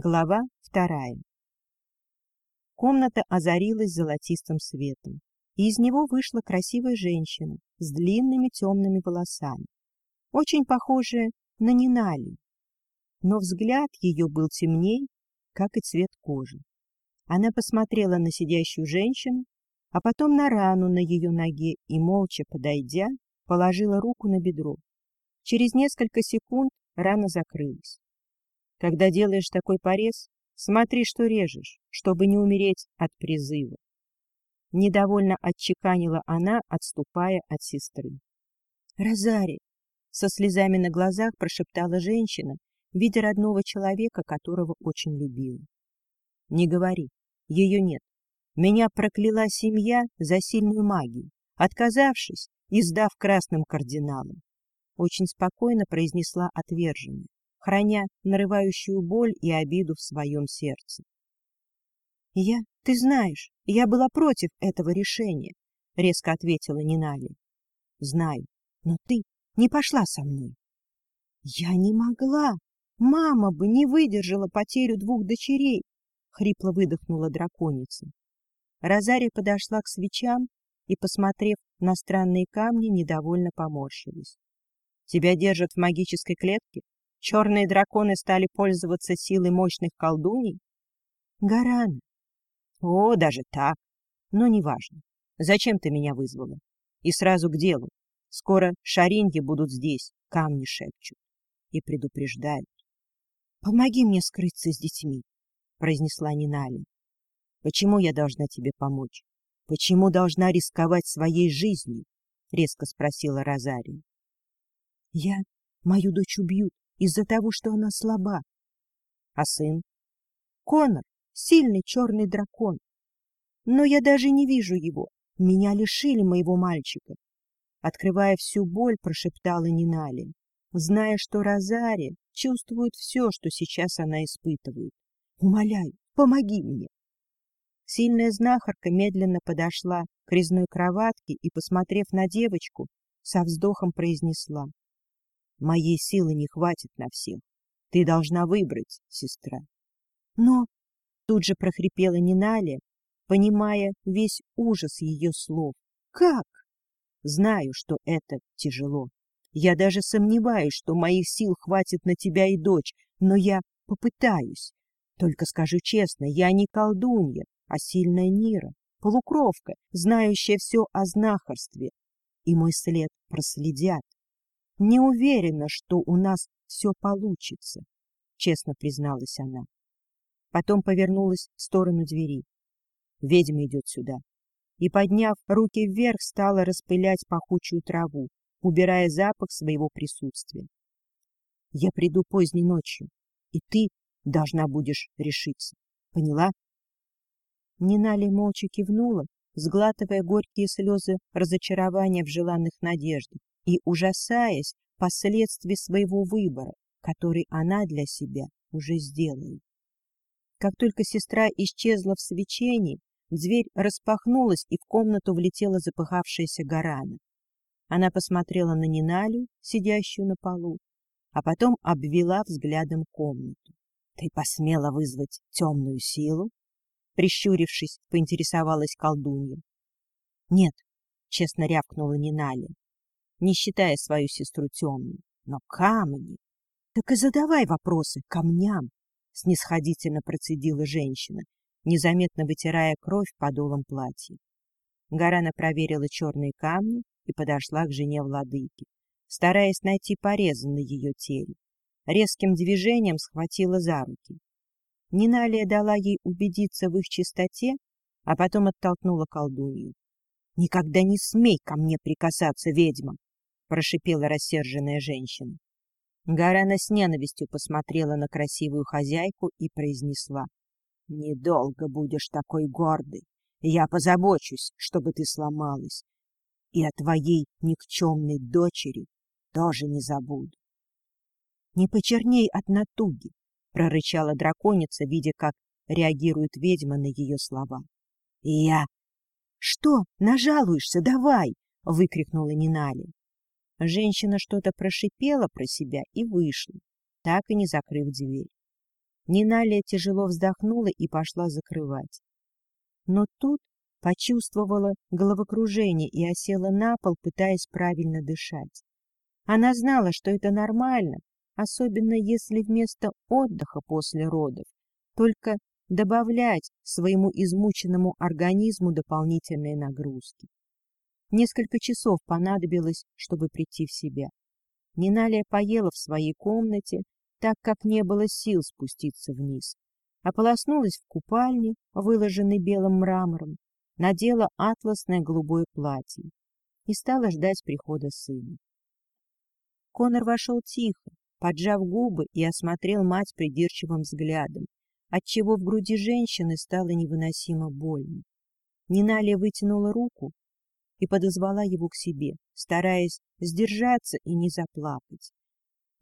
Глава вторая. Комната озарилась золотистым светом, и из него вышла красивая женщина с длинными темными волосами, очень похожая на Нинали. Но взгляд ее был темней, как и цвет кожи. Она посмотрела на сидящую женщину, а потом на рану на ее ноге и, молча подойдя, положила руку на бедро. Через несколько секунд рана закрылась. Когда делаешь такой порез, смотри, что режешь, чтобы не умереть от призыва. Недовольно отчеканила она, отступая от сестры. — Розари! — со слезами на глазах прошептала женщина, видя родного человека, которого очень любила. — Не говори, ее нет. Меня прокляла семья за сильную магию, отказавшись и сдав красным кардиналам. Очень спокойно произнесла отверженная храня нарывающую боль и обиду в своем сердце. — Я, ты знаешь, я была против этого решения, — резко ответила Нинали. — Знаю, но ты не пошла со мной. — Я не могла. Мама бы не выдержала потерю двух дочерей, — хрипло выдохнула драконица. Розария подошла к свечам и, посмотрев на странные камни, недовольно поморщилась. — Тебя держат в магической клетке? Черные драконы стали пользоваться силой мощных колдуний? Гаран. О, даже так. Но неважно. Зачем ты меня вызвала? И сразу к делу. Скоро шариньи будут здесь, камни шепчут. И предупреждают. Помоги мне скрыться с детьми, произнесла Нинали. Почему я должна тебе помочь? Почему должна рисковать своей жизнью? резко спросила Розария. Я мою дочь убьют, из-за того, что она слаба. А сын? Конор, сильный черный дракон. Но я даже не вижу его. Меня лишили моего мальчика. Открывая всю боль, прошептала Нинали, зная, что Розари чувствует все, что сейчас она испытывает. Умоляю, помоги мне. Сильная знахарка медленно подошла к резной кроватке и, посмотрев на девочку, со вздохом произнесла. Моей силы не хватит на всех. Ты должна выбрать, сестра. Но тут же прохрипела Ниналя, понимая весь ужас ее слов. Как? Знаю, что это тяжело. Я даже сомневаюсь, что моих сил хватит на тебя и дочь, но я попытаюсь. Только скажу честно, я не колдунья, а сильная Нира, полукровка, знающая все о знахарстве. И мой след проследят. Не уверена, что у нас все получится, — честно призналась она. Потом повернулась в сторону двери. Ведьма идет сюда. И, подняв руки вверх, стала распылять пахучую траву, убирая запах своего присутствия. Я приду поздней ночью, и ты должна будешь решиться. Поняла? Нинали молча кивнула, сглатывая горькие слезы разочарования в желанных надеждах и ужасаясь последствий своего выбора, который она для себя уже сделала. Как только сестра исчезла в свечении, дверь распахнулась, и в комнату влетела запыхавшаяся Гарана. Она посмотрела на Ниналю, сидящую на полу, а потом обвела взглядом комнату. — Ты посмела вызвать темную силу? Прищурившись, поинтересовалась колдунья. — Нет, — честно рявкнула Ниналя не считая свою сестру темной. Но камни... Так и задавай вопросы камням, снисходительно процедила женщина, незаметно вытирая кровь подолом платья. Гарана проверила черные камни и подошла к жене владыки, стараясь найти порезы на ее теле. Резким движением схватила за руки. Ниналия дала ей убедиться в их чистоте, а потом оттолкнула колдунью. — Никогда не смей ко мне прикасаться, ведьма! — прошипела рассерженная женщина. Гарана с ненавистью посмотрела на красивую хозяйку и произнесла. — Недолго будешь такой гордой. Я позабочусь, чтобы ты сломалась. И о твоей никчемной дочери тоже не забуду. — Не почерней от натуги, — прорычала драконица, видя, как реагирует ведьма на ее слова. — Я... — Что, нажалуешься? Давай! — выкрикнула Нинали. Женщина что-то прошипела про себя и вышла, так и не закрыв дверь. Ниналия тяжело вздохнула и пошла закрывать. Но тут почувствовала головокружение и осела на пол, пытаясь правильно дышать. Она знала, что это нормально, особенно если вместо отдыха после родов только добавлять своему измученному организму дополнительные нагрузки. Несколько часов понадобилось, чтобы прийти в себя. Ниналия поела в своей комнате, так как не было сил спуститься вниз. Ополоснулась в купальне, выложенной белым мрамором, надела атласное голубое платье и стала ждать прихода сына. Конор вошел тихо, поджав губы и осмотрел мать придирчивым взглядом, отчего в груди женщины стало невыносимо больно. Ниналия вытянула руку и подозвала его к себе, стараясь сдержаться и не заплакать.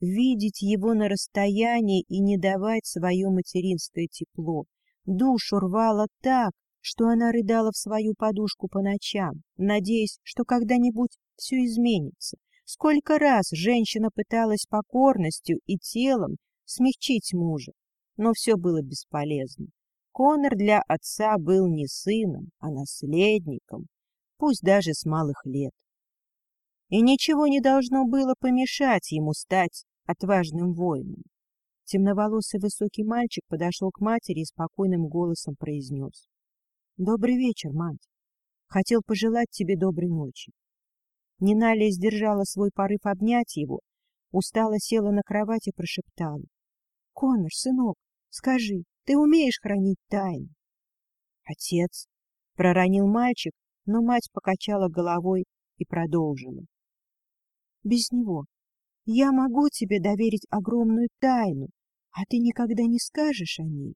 Видеть его на расстоянии и не давать свое материнское тепло. Душу рвало так, что она рыдала в свою подушку по ночам, надеясь, что когда-нибудь все изменится. Сколько раз женщина пыталась покорностью и телом смягчить мужа, но все было бесполезно. Конор для отца был не сыном, а наследником, пусть даже с малых лет. И ничего не должно было помешать ему стать отважным воином. Темноволосый высокий мальчик подошел к матери и спокойным голосом произнес. — Добрый вечер, мать. Хотел пожелать тебе доброй ночи. Ниналия сдержала свой порыв обнять его, устало села на кровать и прошептала. — Конор, сынок, скажи, ты умеешь хранить тайны? — Отец, — проронил мальчик, но мать покачала головой и продолжила. Без него я могу тебе доверить огромную тайну, а ты никогда не скажешь о ней.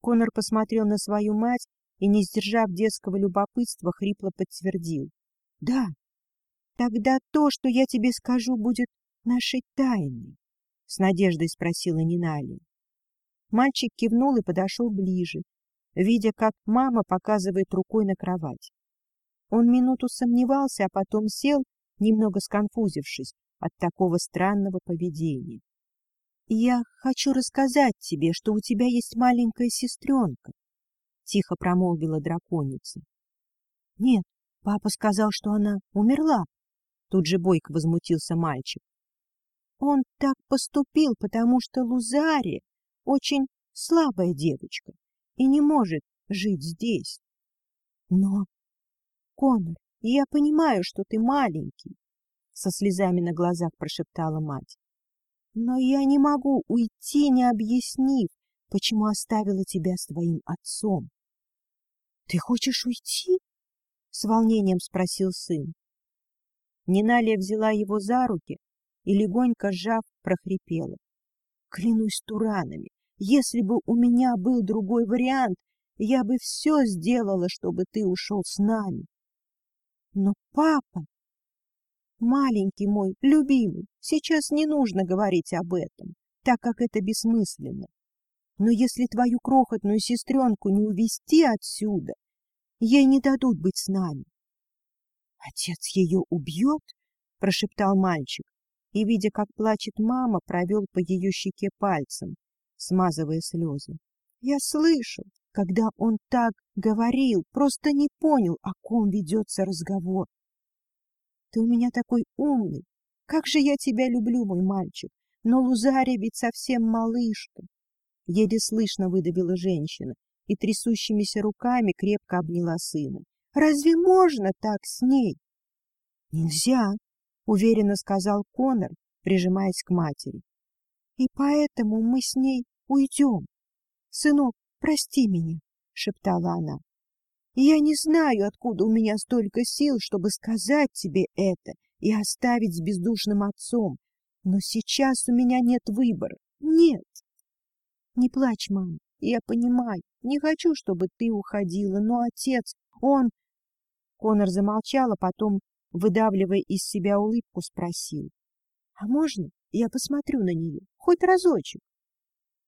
Конор посмотрел на свою мать и, не сдержав детского любопытства, хрипло подтвердил. — Да, тогда то, что я тебе скажу, будет нашей тайной, — с надеждой спросила Ниналия. Мальчик кивнул и подошел ближе, видя, как мама показывает рукой на кровать. Он минуту сомневался, а потом сел, немного сконфузившись от такого странного поведения. — Я хочу рассказать тебе, что у тебя есть маленькая сестренка, — тихо промолвила драконица. — Нет, папа сказал, что она умерла, — тут же бойко возмутился мальчик. Он так поступил, потому что Лузария очень слабая девочка и не может жить здесь. Но, Конор, я понимаю, что ты маленький, — со слезами на глазах прошептала мать. Но я не могу уйти, не объяснив, почему оставила тебя с твоим отцом. — Ты хочешь уйти? — с волнением спросил сын. Ниналия взяла его за руки и, легонько сжав, прохрипела. — Клянусь туранами, если бы у меня был другой вариант, я бы все сделала, чтобы ты ушел с нами. Но папа... Маленький мой, любимый, сейчас не нужно говорить об этом, так как это бессмысленно. Но если твою крохотную сестренку не увести отсюда, ей не дадут быть с нами. — Отец ее убьет? — прошептал мальчик, и, видя, как плачет мама, провел по ее щеке пальцем, смазывая слезы. Я слышал, когда он так говорил, просто не понял, о ком ведется разговор. Ты у меня такой умный. Как же я тебя люблю, мой мальчик. Но Лузария ведь совсем малышка. Еле слышно выдавила женщина и трясущимися руками крепко обняла сына. Разве можно так с ней? Нельзя, уверенно сказал Конор, прижимаясь к матери. И поэтому мы с ней уйдем. Сынок, прости меня, — шептала она. Я не знаю, откуда у меня столько сил, чтобы сказать тебе это и оставить с бездушным отцом, но сейчас у меня нет выбора. Нет. Не плачь, мам, я понимаю. Не хочу, чтобы ты уходила, но отец, он... Конор замолчал, а потом, выдавливая из себя улыбку, спросил. — А можно я посмотрю на нее? Хоть разочек?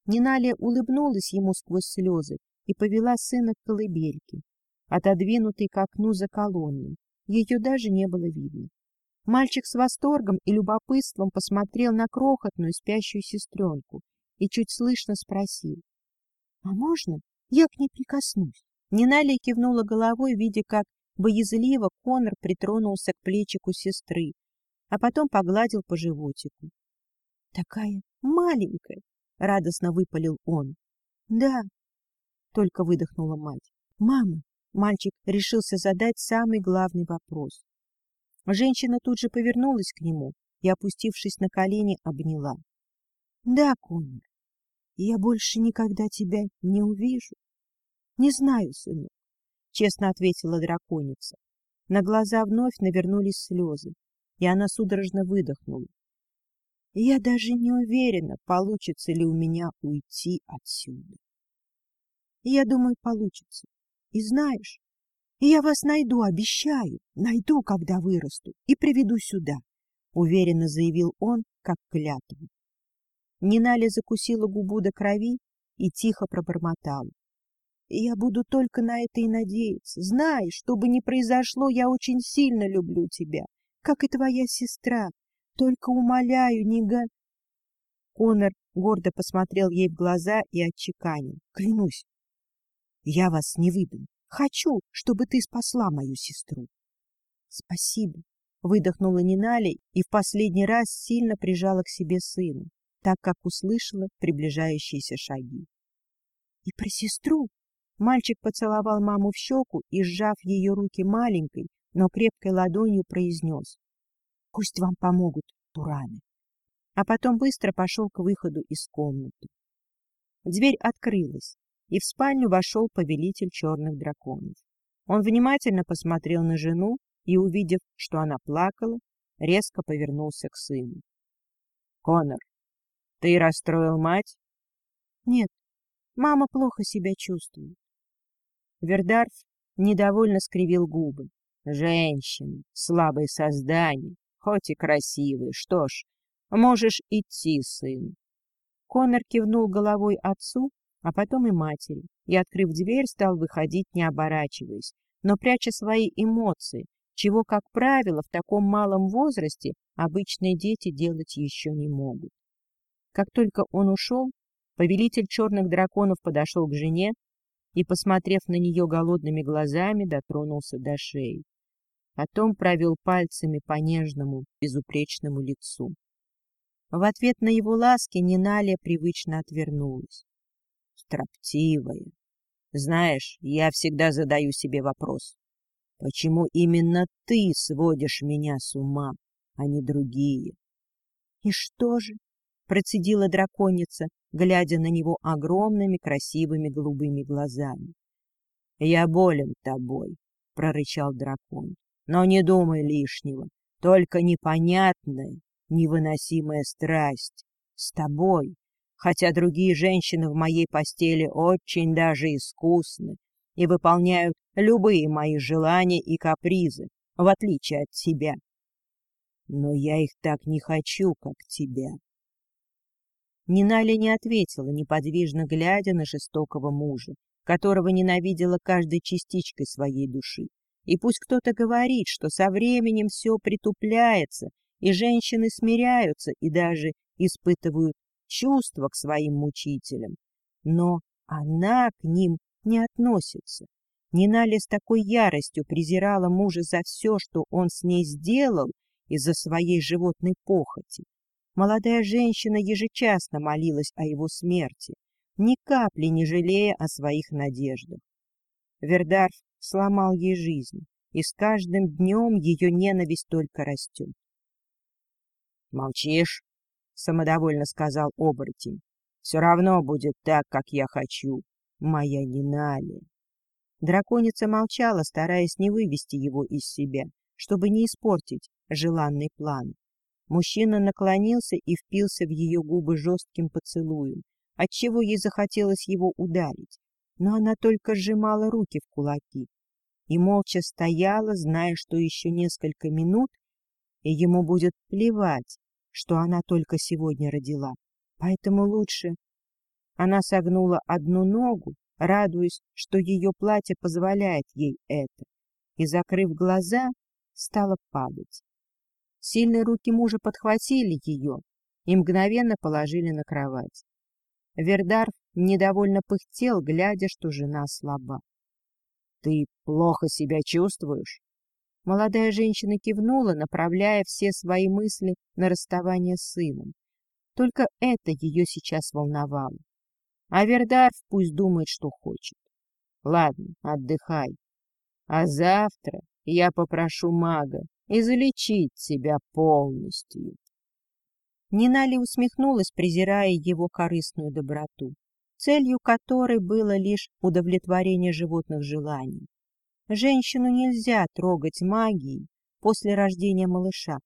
Ниналия улыбнулась ему сквозь слезы и повела сына к колыбельке, отодвинутой к окну за колонной. Ее даже не было видно. Мальчик с восторгом и любопытством посмотрел на крохотную спящую сестренку и чуть слышно спросил. — А можно я к ней прикоснусь? Ниналия кивнула головой, видя, как боязливо Конор притронулся к плечику сестры, а потом погладил по животику. — Такая маленькая! — радостно выпалил он. — Да, — только выдохнула мать. — Мама! Мальчик решился задать самый главный вопрос. Женщина тут же повернулась к нему и, опустившись на колени, обняла. — Да, Конор, я больше никогда тебя не увижу. — Не знаю, сынок, — честно ответила драконица. На глаза вновь навернулись слезы, и она судорожно выдохнула. Я даже не уверена, получится ли у меня уйти отсюда. Я думаю, получится. И знаешь, я вас найду, обещаю, найду, когда вырасту, и приведу сюда, — уверенно заявил он, как клятву. Ниналя закусила губу до крови и тихо пробормотала. Я буду только на это и надеяться. Знай, что бы ни произошло, я очень сильно люблю тебя, как и твоя сестра. Только умоляю, не га... Конор гордо посмотрел ей в глаза и отчеканил. Клянусь, я вас не выдам. Хочу, чтобы ты спасла мою сестру. Спасибо, выдохнула Нинали и в последний раз сильно прижала к себе сына, так как услышала приближающиеся шаги. И про сестру Мальчик поцеловал маму в щеку и, сжав ее руки маленькой, но крепкой ладонью, произнес. — Пусть вам помогут тураны. А потом быстро пошел к выходу из комнаты. Дверь открылась, и в спальню вошел повелитель черных драконов. Он внимательно посмотрел на жену и, увидев, что она плакала, резко повернулся к сыну. — Конор, ты расстроил мать? — Нет, мама плохо себя чувствует. Вердарф недовольно скривил губы. Женщина, слабое создание, хоть и красивый. Что ж, можешь идти, сын. Конор кивнул головой отцу, а потом и матери, и, открыв дверь, стал выходить, не оборачиваясь, но пряча свои эмоции, чего, как правило, в таком малом возрасте обычные дети делать еще не могут. Как только он ушел, повелитель черных драконов подошел к жене, и, посмотрев на нее голодными глазами, дотронулся до шеи. Потом провел пальцами по нежному, безупречному лицу. В ответ на его ласки Ниналия привычно отвернулась. Строптивая. Знаешь, я всегда задаю себе вопрос. Почему именно ты сводишь меня с ума, а не другие? — И что же? — процедила драконица, глядя на него огромными красивыми голубыми глазами. — Я болен тобой, — прорычал дракон, — но не думай лишнего, только непонятная, невыносимая страсть с тобой, хотя другие женщины в моей постели очень даже искусны и выполняют любые мои желания и капризы, в отличие от тебя. Но я их так не хочу, как тебя. Ниналя не ответила, неподвижно глядя на жестокого мужа, которого ненавидела каждой частичкой своей души. И пусть кто-то говорит, что со временем все притупляется, и женщины смиряются и даже испытывают чувства к своим мучителям, но она к ним не относится. Ниналя с такой яростью презирала мужа за все, что он с ней сделал из-за своей животной похоти, Молодая женщина ежечасно молилась о его смерти, ни капли не жалея о своих надеждах. Вердарф сломал ей жизнь, и с каждым днем ее ненависть только растет. — Молчишь? — самодовольно сказал оборотень. — Все равно будет так, как я хочу, моя Ниналия. Драконица молчала, стараясь не вывести его из себя, чтобы не испортить желанный план. Мужчина наклонился и впился в ее губы жестким поцелуем, отчего ей захотелось его ударить, но она только сжимала руки в кулаки и молча стояла, зная, что еще несколько минут, и ему будет плевать, что она только сегодня родила. Поэтому лучше... Она согнула одну ногу, радуясь, что ее платье позволяет ей это, и, закрыв глаза, стала падать. Сильные руки мужа подхватили ее и мгновенно положили на кровать. Вердарф недовольно пыхтел, глядя, что жена слаба. — Ты плохо себя чувствуешь? Молодая женщина кивнула, направляя все свои мысли на расставание с сыном. Только это ее сейчас волновало. А Вердарф пусть думает, что хочет. Ладно, отдыхай. А завтра я попрошу мага излечить тебя полностью. Нинали усмехнулась, презирая его корыстную доброту, целью которой было лишь удовлетворение животных желаний. Женщину нельзя трогать магией после рождения малыша.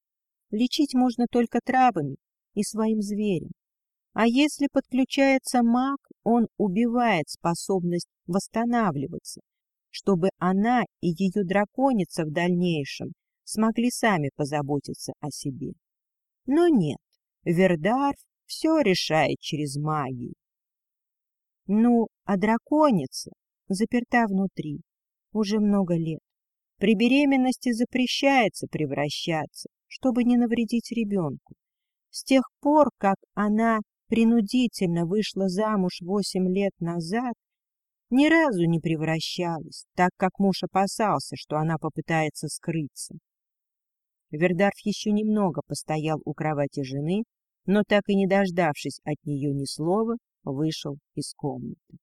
Лечить можно только травами и своим зверем. А если подключается маг, он убивает способность восстанавливаться, чтобы она и ее драконица в дальнейшем смогли сами позаботиться о себе. Но нет, Вердарф все решает через магию. Ну, а драконица заперта внутри уже много лет. При беременности запрещается превращаться, чтобы не навредить ребенку. С тех пор, как она принудительно вышла замуж восемь лет назад, ни разу не превращалась, так как муж опасался, что она попытается скрыться. Вердарф еще немного постоял у кровати жены, но так и не дождавшись от нее ни слова, вышел из комнаты.